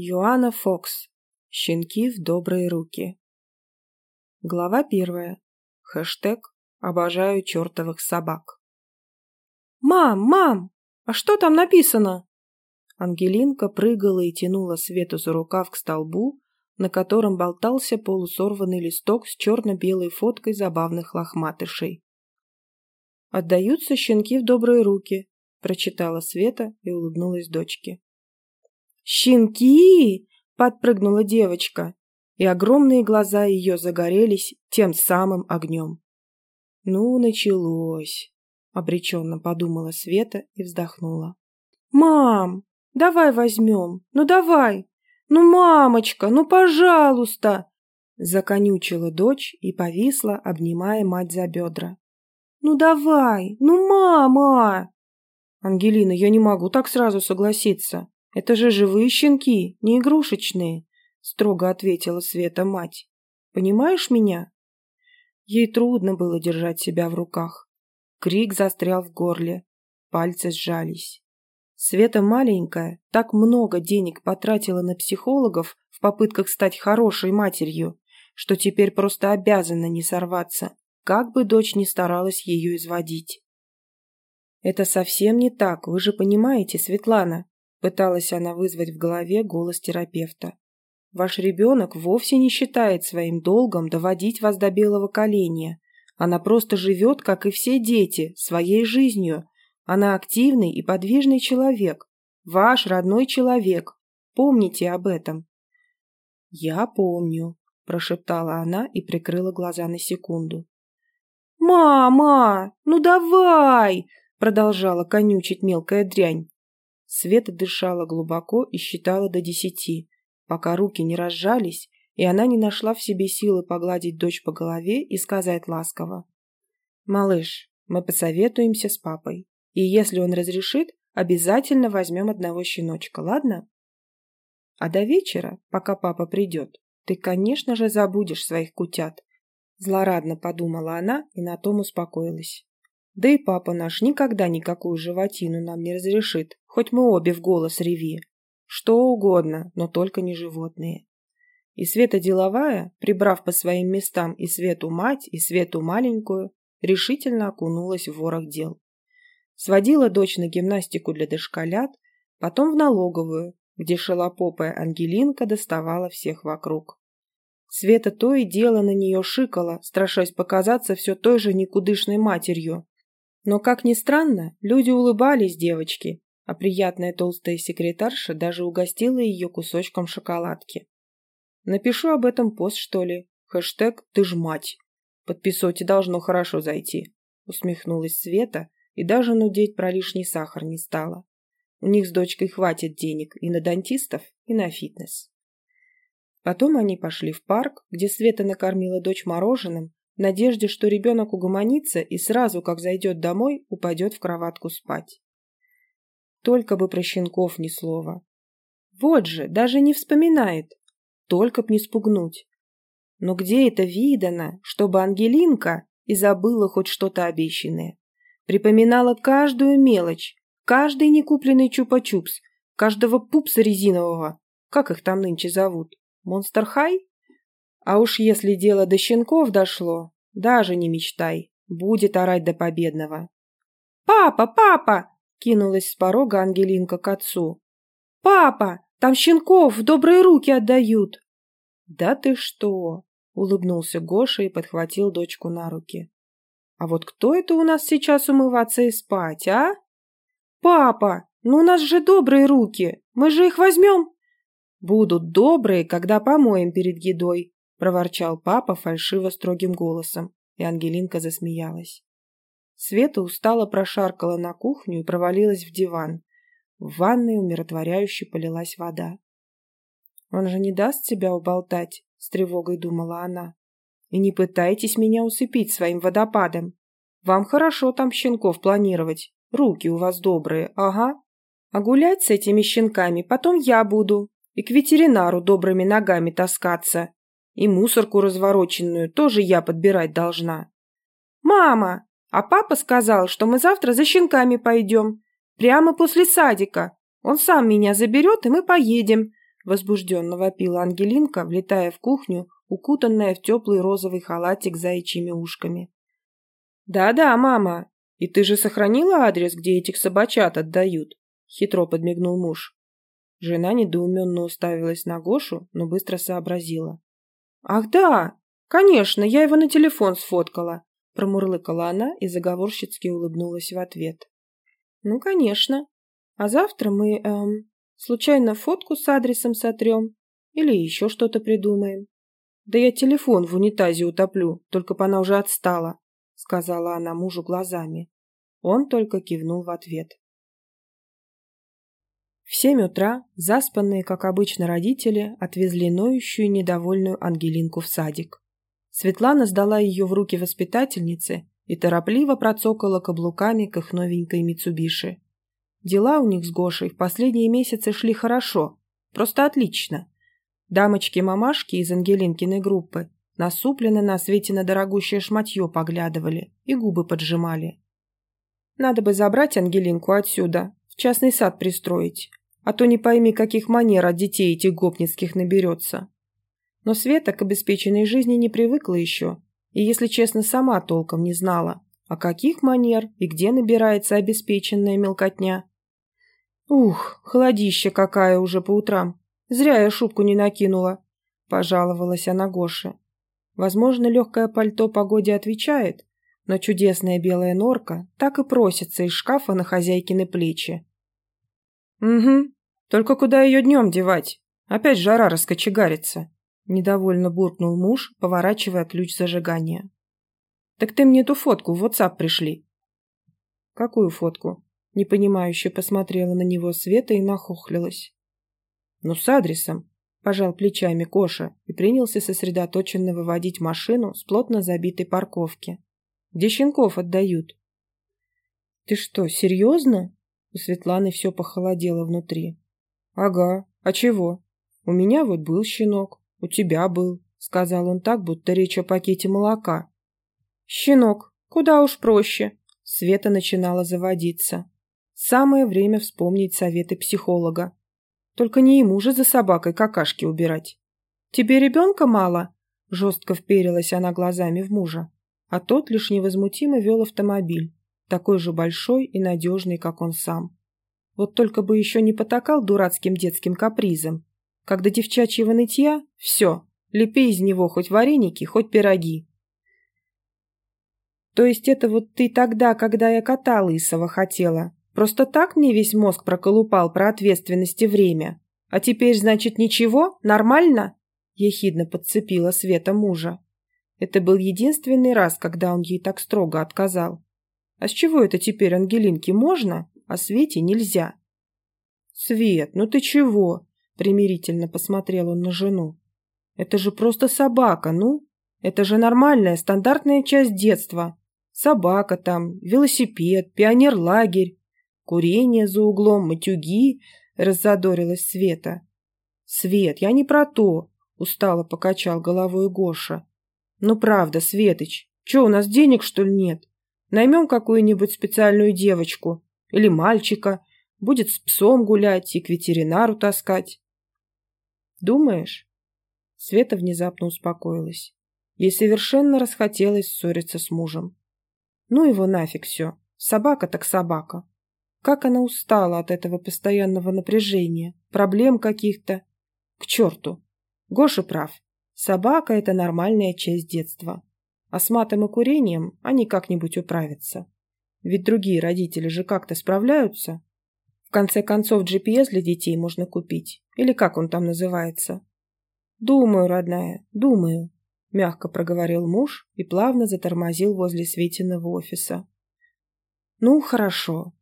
Йоанна Фокс. Щенки в добрые руки. Глава первая. Хэштег «Обожаю чертовых собак». «Мам, мам, а что там написано?» Ангелинка прыгала и тянула Свету за рукав к столбу, на котором болтался полусорванный листок с черно-белой фоткой забавных лохматышей. «Отдаются щенки в добрые руки», — прочитала Света и улыбнулась дочке. «Щенки!» — подпрыгнула девочка, и огромные глаза ее загорелись тем самым огнем. «Ну, началось!» — обреченно подумала Света и вздохнула. «Мам, давай возьмем! Ну давай! Ну, мамочка, ну, пожалуйста!» Законючила дочь и повисла, обнимая мать за бедра. «Ну давай! Ну, мама!» «Ангелина, я не могу так сразу согласиться. Это же живые щенки, не игрушечные, строго ответила Света мать. Понимаешь меня? Ей трудно было держать себя в руках. Крик застрял в горле, пальцы сжались. Света маленькая, так много денег потратила на психологов в попытках стать хорошей матерью, что теперь просто обязана не сорваться, как бы дочь ни старалась ее изводить. «Это совсем не так, вы же понимаете, Светлана», Пыталась она вызвать в голове голос терапевта. Ваш ребенок вовсе не считает своим долгом доводить вас до белого коленя. Она просто живет, как и все дети, своей жизнью. Она активный и подвижный человек. Ваш родной человек. Помните об этом. «Я помню», – прошептала она и прикрыла глаза на секунду. «Мама, ну давай!» – продолжала конючить мелкая дрянь. Света дышала глубоко и считала до десяти, пока руки не разжались, и она не нашла в себе силы погладить дочь по голове и сказать ласково. «Малыш, мы посоветуемся с папой, и если он разрешит, обязательно возьмем одного щеночка, ладно? А до вечера, пока папа придет, ты, конечно же, забудешь своих кутят», злорадно подумала она и на том успокоилась. Да и папа наш никогда никакую животину нам не разрешит, хоть мы обе в голос реви. Что угодно, но только не животные. И Света деловая, прибрав по своим местам и Свету мать, и Свету маленькую, решительно окунулась в ворох дел. Сводила дочь на гимнастику для дошколят, потом в налоговую, где шелопопая Ангелинка доставала всех вокруг. Света то и дело на нее шикала, страшась показаться все той же никудышной матерью, но, как ни странно, люди улыбались девочке, а приятная толстая секретарша даже угостила ее кусочком шоколадки. Напишу об этом пост, что ли. Хэштег «Ты ж мать». Подписоте должно хорошо зайти. Усмехнулась Света и даже нудеть про лишний сахар не стала. У них с дочкой хватит денег и на дантистов, и на фитнес. Потом они пошли в парк, где Света накормила дочь мороженым, в надежде, что ребенок угомонится и сразу, как зайдет домой, упадет в кроватку спать. Только бы про щенков ни слова. Вот же, даже не вспоминает. Только б не спугнуть. Но где это видано, чтобы Ангелинка и забыла хоть что-то обещанное? Припоминала каждую мелочь, каждый некупленный чупа-чупс, каждого пупса резинового. Как их там нынче зовут? Монстер Хай? А уж если дело до щенков дошло, даже не мечтай, будет орать до победного. «Папа, папа!» — кинулась с порога Ангелинка к отцу. «Папа, там щенков в добрые руки отдают!» «Да ты что!» — улыбнулся Гоша и подхватил дочку на руки. «А вот кто это у нас сейчас умываться и спать, а?» «Папа, ну у нас же добрые руки, мы же их возьмем!» «Будут добрые, когда помоем перед едой», — проворчал папа фальшиво строгим голосом, и Ангелинка засмеялась. Света устало прошаркала на кухню и провалилась в диван. В ванной умиротворяюще полилась вода. «Он же не даст себя уболтать», — с тревогой думала она. «И не пытайтесь меня усыпить своим водопадом. Вам хорошо там щенков планировать, руки у вас добрые, ага. А гулять с этими щенками потом я буду, и к ветеринару добрыми ногами таскаться, и мусорку развороченную тоже я подбирать должна. «Мама, а папа сказал, что мы завтра за щенками пойдем. Прямо после садика. Он сам меня заберет, и мы поедем», возбужденно вопила Ангелинка, влетая в кухню, укутанная в теплый розовый халатик с заячьими ушками. «Да-да, мама, и ты же сохранила адрес, где этих собачат отдают?» — хитро подмигнул муж. Жена недоуменно уставилась на Гошу, но быстро сообразила. «Ах да! Конечно, я его на телефон сфоткала!» Промурлыкала она и заговорщицки улыбнулась в ответ. «Ну, конечно. А завтра мы, эм, случайно фотку с адресом сотрем или еще что-то придумаем. Да я телефон в унитазе утоплю, только бы она уже отстала», сказала она мужу глазами. Он только кивнул в ответ. В семь утра заспанные, как обычно, родители отвезли ноющую недовольную Ангелинку в садик. Светлана сдала ее в руки воспитательницы и торопливо процокала каблуками к их новенькой Митсубиши. Дела у них с Гошей в последние месяцы шли хорошо, просто отлично. Дамочки-мамашки из Ангелинкиной группы насупленно на свете на дорогущее шматье поглядывали и губы поджимали. Надо бы забрать Ангелинку отсюда, в частный сад пристроить, а то не пойми, каких манер от детей этих гопницких наберется. Но Света к обеспеченной жизни не привыкла еще, и, если честно, сама толком не знала, а каких манер и где набирается обеспеченная мелкотня. «Ух, холодища какая уже по утрам! Зря я шубку не накинула!» – пожаловалась она Гоше. Возможно, легкое пальто погоде отвечает, но чудесная белая норка так и просится из шкафа на хозяйкины плечи. «Угу, только куда ее днем девать? Опять жара раскочегарится!» Недовольно буркнул муж, поворачивая ключ зажигания. «Так ты мне эту фотку в WhatsApp пришли». «Какую фотку?» Непонимающе посмотрела на него Света и нахохлилась. «Ну, с адресом», – пожал плечами Коша и принялся сосредоточенно выводить машину с плотно забитой парковки. «Где щенков отдают?» «Ты что, серьезно?» У Светланы все похолодело внутри. «Ага, а чего? У меня вот был щенок, «У тебя был», — сказал он так, будто речь о пакете молока. «Щенок, куда уж проще», — Света начинала заводиться. Самое время вспомнить советы психолога. Только не ему же за собакой какашки убирать. «Тебе ребенка мало?» — жестко вперилась она глазами в мужа. А тот лишь невозмутимо вел автомобиль, такой же большой и надежный, как он сам. Вот только бы еще не потакал дурацким детским капризом как до девчачьего нытья – все, лепи из него хоть вареники, хоть пироги. То есть это вот ты тогда, когда я кота лысого хотела, просто так мне весь мозг проколупал про ответственность и время? А теперь, значит, ничего? Нормально?» Ехидно подцепила Света мужа. Это был единственный раз, когда он ей так строго отказал. А с чего это теперь Ангелинке можно, а Свете нельзя? «Свет, ну ты чего?» Примирительно посмотрел он на жену. Это же просто собака, ну? Это же нормальная, стандартная часть детства. Собака там, велосипед, пионерлагерь, курение за углом, матюги, раззадорилась Света. Свет, я не про то, устало покачал головой Гоша. Ну правда, Светоч, что, у нас денег, что ли, нет? Наймем какую-нибудь специальную девочку или мальчика, будет с псом гулять и к ветеринару таскать. Думаешь? Света внезапно успокоилась. Ей совершенно расхотелось ссориться с мужем. Ну его нафиг все. Собака так собака. Как она устала от этого постоянного напряжения, проблем каких-то. К черту. Гоша прав. Собака – это нормальная часть детства. А с матом и курением они как-нибудь управятся. Ведь другие родители же как-то справляются. В конце концов, GPS для детей можно купить. Или как он там называется? Думаю, родная, думаю, мягко проговорил муж и плавно затормозил возле Светиного офиса. Ну, хорошо.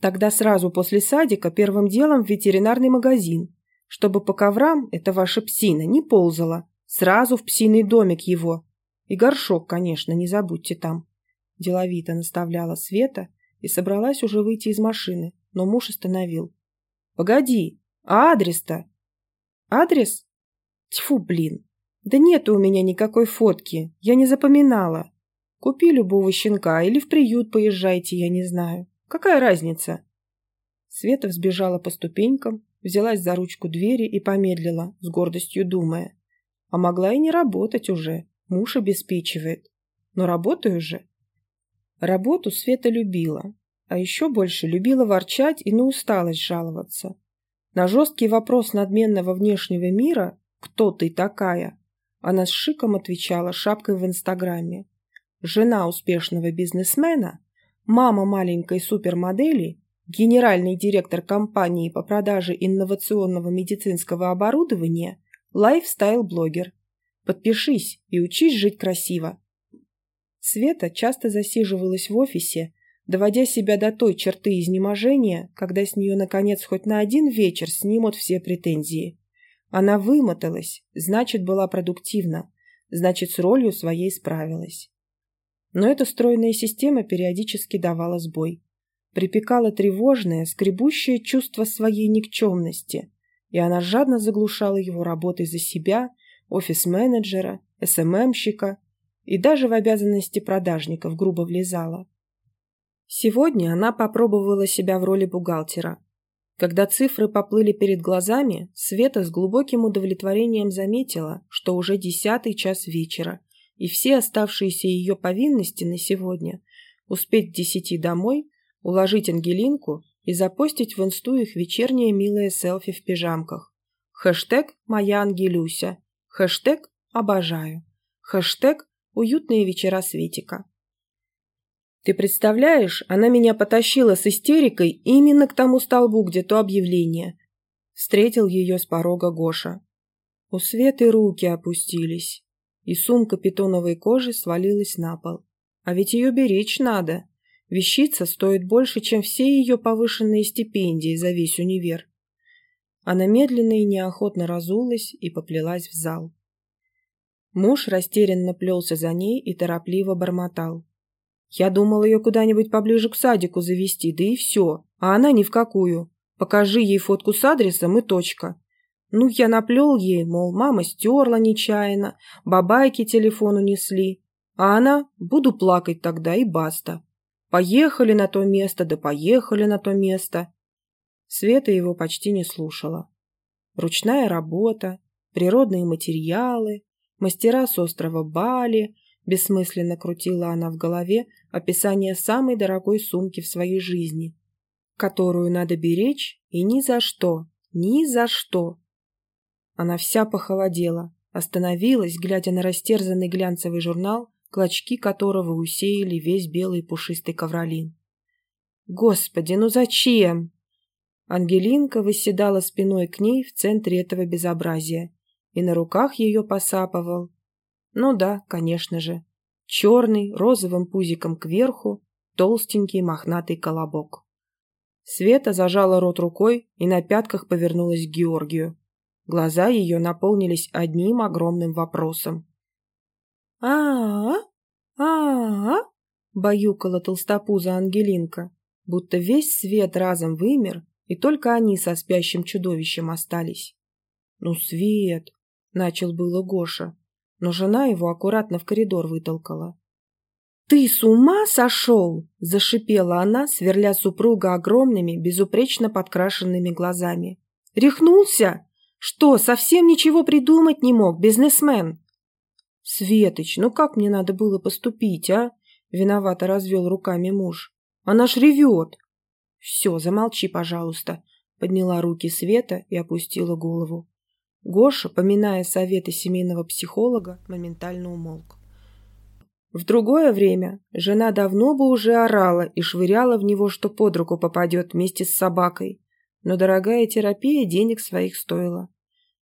Тогда сразу после садика первым делом в ветеринарный магазин, чтобы по коврам эта ваша псина не ползала. Сразу в псиный домик его. И горшок, конечно, не забудьте там. Деловито наставляла Света и собралась уже выйти из машины, но муж остановил. «Погоди, а адрес-то?» «Адрес? Тьфу, блин! Да нету у меня никакой фотки, я не запоминала. Купи любого щенка или в приют поезжайте, я не знаю. Какая разница?» Света взбежала по ступенькам взялась за ручку двери и помедлила, с гордостью думая. А могла и не работать уже, муж обеспечивает. Но работаю же. Работу Света любила, а еще больше любила ворчать и на усталость жаловаться. На жесткий вопрос надменного внешнего мира «Кто ты такая?» она с шиком отвечала шапкой в Инстаграме. Жена успешного бизнесмена, мама маленькой супермодели, генеральный директор компании по продаже инновационного медицинского оборудования, лайфстайл-блогер. Подпишись и учись жить красиво. Света часто засиживалась в офисе, доводя себя до той черты изнеможения, когда с нее, наконец, хоть на один вечер снимут все претензии. Она вымоталась, значит, была продуктивна, значит, с ролью своей справилась. Но эта стройная система периодически давала сбой. Припекало тревожное, скребущее чувство своей никчемности, и она жадно заглушала его работой за себя, офис-менеджера, СММщика и даже в обязанности продажников грубо влезала. Сегодня она попробовала себя в роли бухгалтера. Когда цифры поплыли перед глазами, Света с глубоким удовлетворением заметила, что уже десятый час вечера, и все оставшиеся ее повинности на сегодня – успеть к десяти домой, уложить Ангелинку и запостить в инсту их вечернее милое селфи в пижамках. Хэштег «Моя Ангелюся», хэштег «Обожаю», хэштег «Уютные вечера Светика». Ты представляешь, она меня потащила с истерикой именно к тому столбу, где то объявление. Встретил ее с порога Гоша. У Светы руки опустились, и сумка питоновой кожи свалилась на пол. А ведь ее беречь надо. Вещица стоит больше, чем все ее повышенные стипендии за весь универ. Она медленно и неохотно разулась и поплелась в зал. Муж растерянно плелся за ней и торопливо бормотал. Я думал ее куда-нибудь поближе к садику завести, да и все. А она ни в какую. Покажи ей фотку с адресом и точка. Ну, я наплел ей, мол, мама стерла нечаянно, бабайки телефон унесли. А она, буду плакать тогда и баста. Поехали на то место, да поехали на то место. Света его почти не слушала. Ручная работа, природные материалы, мастера с острова Бали, Бессмысленно крутила она в голове описание самой дорогой сумки в своей жизни, которую надо беречь и ни за что, ни за что. Она вся похолодела, остановилась, глядя на растерзанный глянцевый журнал, клочки которого усеяли весь белый пушистый ковролин. «Господи, ну зачем?» Ангелинка восседала спиной к ней в центре этого безобразия, и на руках ее посапывал ну да, конечно же. Черный, розовым пузиком кверху, толстенький мохнатый колобок. Света зажала рот рукой и на пятках повернулась к Георгию. Глаза ее наполнились одним огромным вопросом. а а а а баюкала толстопуза Ангелинка, будто весь свет разом вымер, и только они со спящим чудовищем остались. «Ну, Свет!» — начал было Гоша но жена его аккуратно в коридор вытолкала. «Ты с ума сошел?» – зашипела она, сверля супруга огромными, безупречно подкрашенными глазами. «Рехнулся? Что, совсем ничего придумать не мог, бизнесмен?» «Светоч, ну как мне надо было поступить, а?» – виновато развел руками муж. «Она ж ревет!» «Все, замолчи, пожалуйста», – подняла руки Света и опустила голову. Гоша, поминая советы семейного психолога, моментально умолк. В другое время жена давно бы уже орала и швыряла в него, что под руку попадет вместе с собакой, но дорогая терапия денег своих стоила.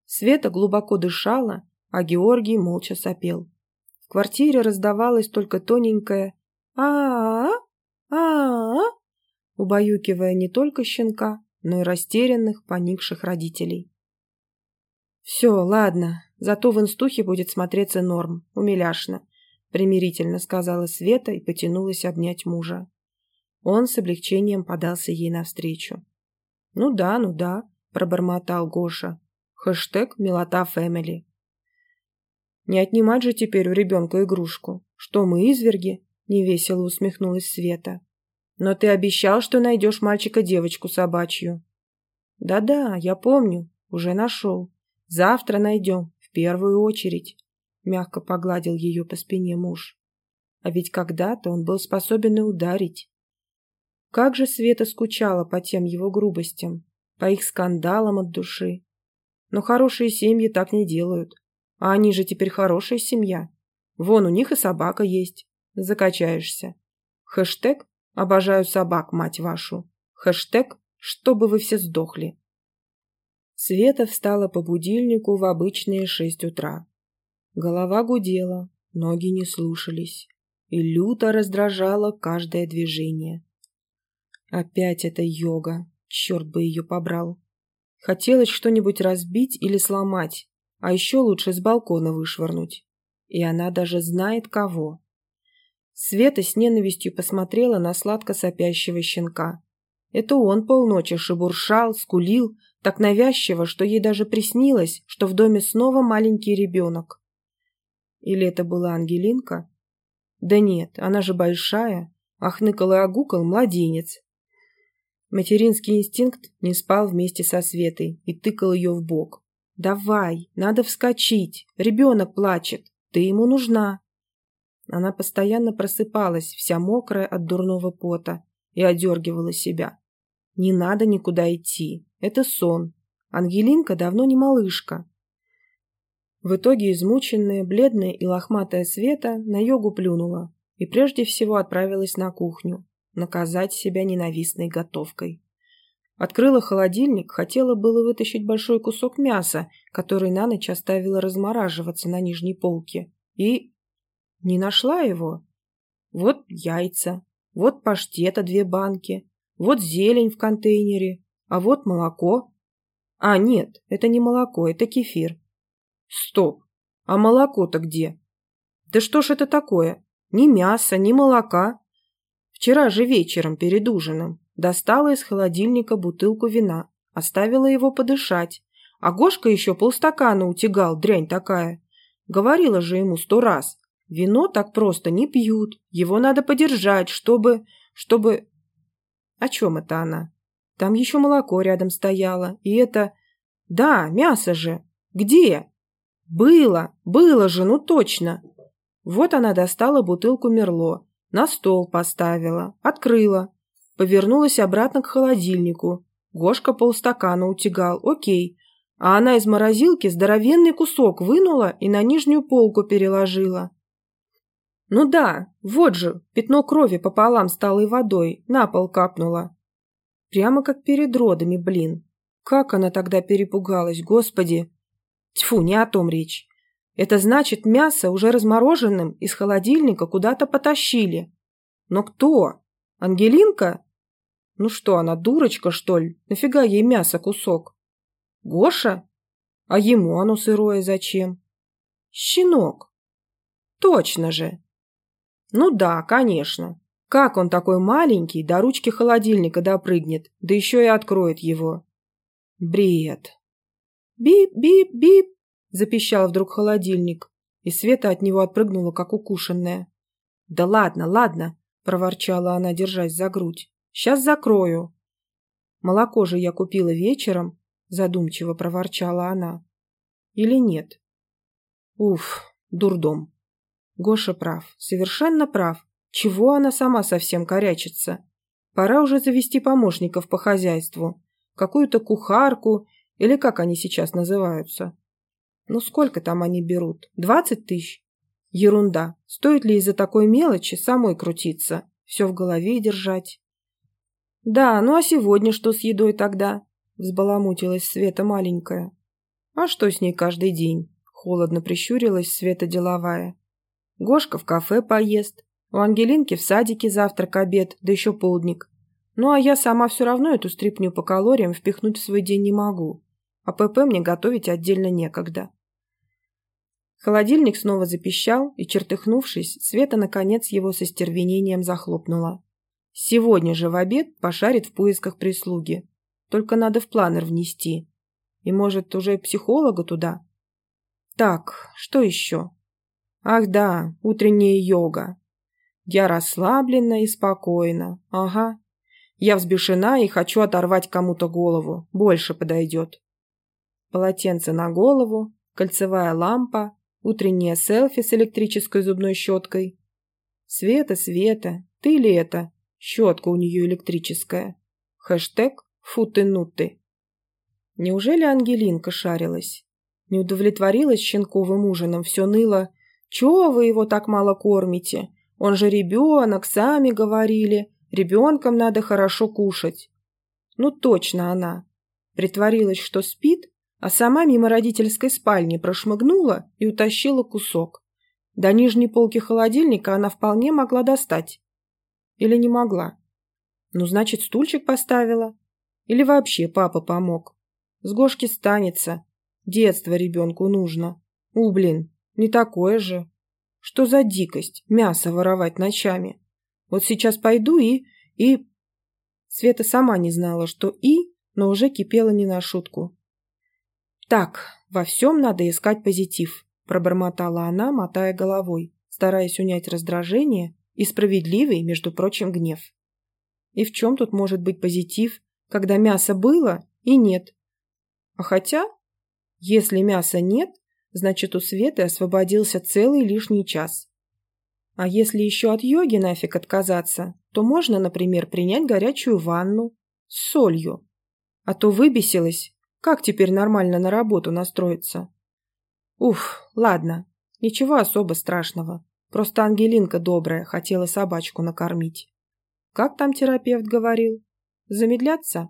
Света глубоко дышала, а Георгий молча сопел. В квартире раздавалось только тоненькое а а а а убаюкивая не только щенка, но и растерянных, поникших родителей. «Все, ладно, зато в инстухе будет смотреться норм, умиляшно», примирительно сказала Света и потянулась обнять мужа. Он с облегчением подался ей навстречу. «Ну да, ну да», пробормотал Гоша. Хэштег «Милота Фэмили». «Не отнимать же теперь у ребенка игрушку. Что мы, изверги?» Невесело усмехнулась Света. «Но ты обещал, что найдешь мальчика-девочку собачью». Да-да, я помню, уже нашел. Завтра найдем, в первую очередь. Мягко погладил ее по спине муж. А ведь когда-то он был способен и ударить. Как же Света скучала по тем его грубостям, по их скандалам от души. Но хорошие семьи так не делают. А они же теперь хорошая семья. Вон у них и собака есть. Закачаешься. Хэштег «Обожаю собак, мать вашу». Хэштег «Чтобы вы все сдохли». Света встала по будильнику в обычные шесть утра. Голова гудела, ноги не слушались, и люто раздражало каждое движение. Опять эта йога, черт бы ее побрал. Хотелось что-нибудь разбить или сломать, а еще лучше с балкона вышвырнуть. И она даже знает кого. Света с ненавистью посмотрела на сладко сопящего щенка. Это он полночи шебуршал, скулил, так навязчиво, что ей даже приснилось, что в доме снова маленький ребенок. Или это была Ангелинка? Да нет, она же большая, ахныкал и огукал младенец. Материнский инстинкт не спал вместе со Светой и тыкал ее в бок. «Давай, надо вскочить, ребенок плачет, ты ему нужна». Она постоянно просыпалась, вся мокрая от дурного пота, и одергивала себя. «Не надо никуда идти, это сон. Ангелинка давно не малышка». В итоге измученная, бледная и лохматая Света на йогу плюнула и прежде всего отправилась на кухню, наказать себя ненавистной готовкой. Открыла холодильник, хотела было вытащить большой кусок мяса, который на ночь оставила размораживаться на нижней полке. И не нашла его. Вот яйца, вот паштета две банки, вот зелень в контейнере, а вот молоко. А, нет, это не молоко, это кефир. Стоп, а молоко-то где? Да что ж это такое? Ни мяса, ни молока. Вчера же вечером перед ужином достала из холодильника бутылку вина, оставила его подышать. А Гошка еще полстакана утягал, дрянь такая. Говорила же ему сто раз. Вино так просто не пьют, его надо подержать, чтобы... чтобы... О чем это она? Там еще молоко рядом стояло, и это... Да, мясо же. Где? Было, было же, ну точно. Вот она достала бутылку Мерло, на стол поставила, открыла. Повернулась обратно к холодильнику. Гошка полстакана утягал, окей. А она из морозилки здоровенный кусок вынула и на нижнюю полку переложила. Ну да, вот же, пятно крови пополам с талой водой, на пол капнуло. Прямо как перед родами, блин. Как она тогда перепугалась, господи. Тьфу, не о том речь. Это значит, мясо уже размороженным из холодильника куда-то потащили. Но кто? Ангелинка? Ну что, она дурочка, что ли? Нафига ей мясо кусок? Гоша? А ему оно сырое зачем? Щенок. Точно же. Ну да, конечно. Как он такой маленький до ручки холодильника допрыгнет, да еще и откроет его? Бред. Бип-бип-бип, запищал вдруг холодильник, и Света от него отпрыгнула, как укушенная. «Да ладно, ладно!» – проворчала она, держась за грудь. «Сейчас закрою!» «Молоко же я купила вечером», – задумчиво проворчала она. «Или нет?» «Уф, дурдом!» Гоша прав, совершенно прав. Чего она сама совсем корячится? Пора уже завести помощников по хозяйству. Какую-то кухарку, или как они сейчас называются. Ну сколько там они берут? Двадцать тысяч? Ерунда. Стоит ли из-за такой мелочи самой крутиться? Все в голове держать. Да, ну а сегодня что с едой тогда? Взбаламутилась Света маленькая. А что с ней каждый день? Холодно прищурилась Света деловая. Гошка в кафе поест, у Ангелинки в садике завтрак, обед, да еще полдник. Ну а я сама все равно эту стрипню по калориям впихнуть в свой день не могу. А ПП мне готовить отдельно некогда. Холодильник снова запищал, и, чертыхнувшись, Света, наконец, его со стервенением захлопнула. Сегодня же в обед пошарит в поисках прислуги. Только надо в планер внести. И, может, уже психолога туда? Так, что еще? Ах да, утренняя йога. Я расслаблена и спокойна. Ага. Я взбешена и хочу оторвать кому-то голову. Больше подойдет. Полотенце на голову, кольцевая лампа, утреннее селфи с электрической зубной щеткой. Света, Света, ты ли это? Щетка у нее электрическая. Хэштег футы-нуты. Неужели Ангелинка шарилась? Не удовлетворилась щенковым ужином, все ныло. «Чего вы его так мало кормите? Он же ребенок, сами говорили. Ребенком надо хорошо кушать». Ну точно она. Притворилась, что спит, а сама мимо родительской спальни прошмыгнула и утащила кусок. До нижней полки холодильника она вполне могла достать. Или не могла. Ну, значит, стульчик поставила. Или вообще папа помог. С Гошки станется. Детство ребенку нужно. У, блин, не такое же. Что за дикость мясо воровать ночами? Вот сейчас пойду и... и... Света сама не знала, что и, но уже кипела не на шутку. «Так, во всем надо искать позитив», – пробормотала она, мотая головой, стараясь унять раздражение и справедливый, между прочим, гнев. И в чем тут может быть позитив, когда мясо было и нет? А хотя, если мяса нет, значит у Светы освободился целый лишний час. А если еще от йоги нафиг отказаться, то можно, например, принять горячую ванну с солью. А то выбесилась, как теперь нормально на работу настроиться? Уф, ладно, ничего особо страшного. Просто Ангелинка добрая, хотела собачку накормить. Как там терапевт говорил? Замедляться?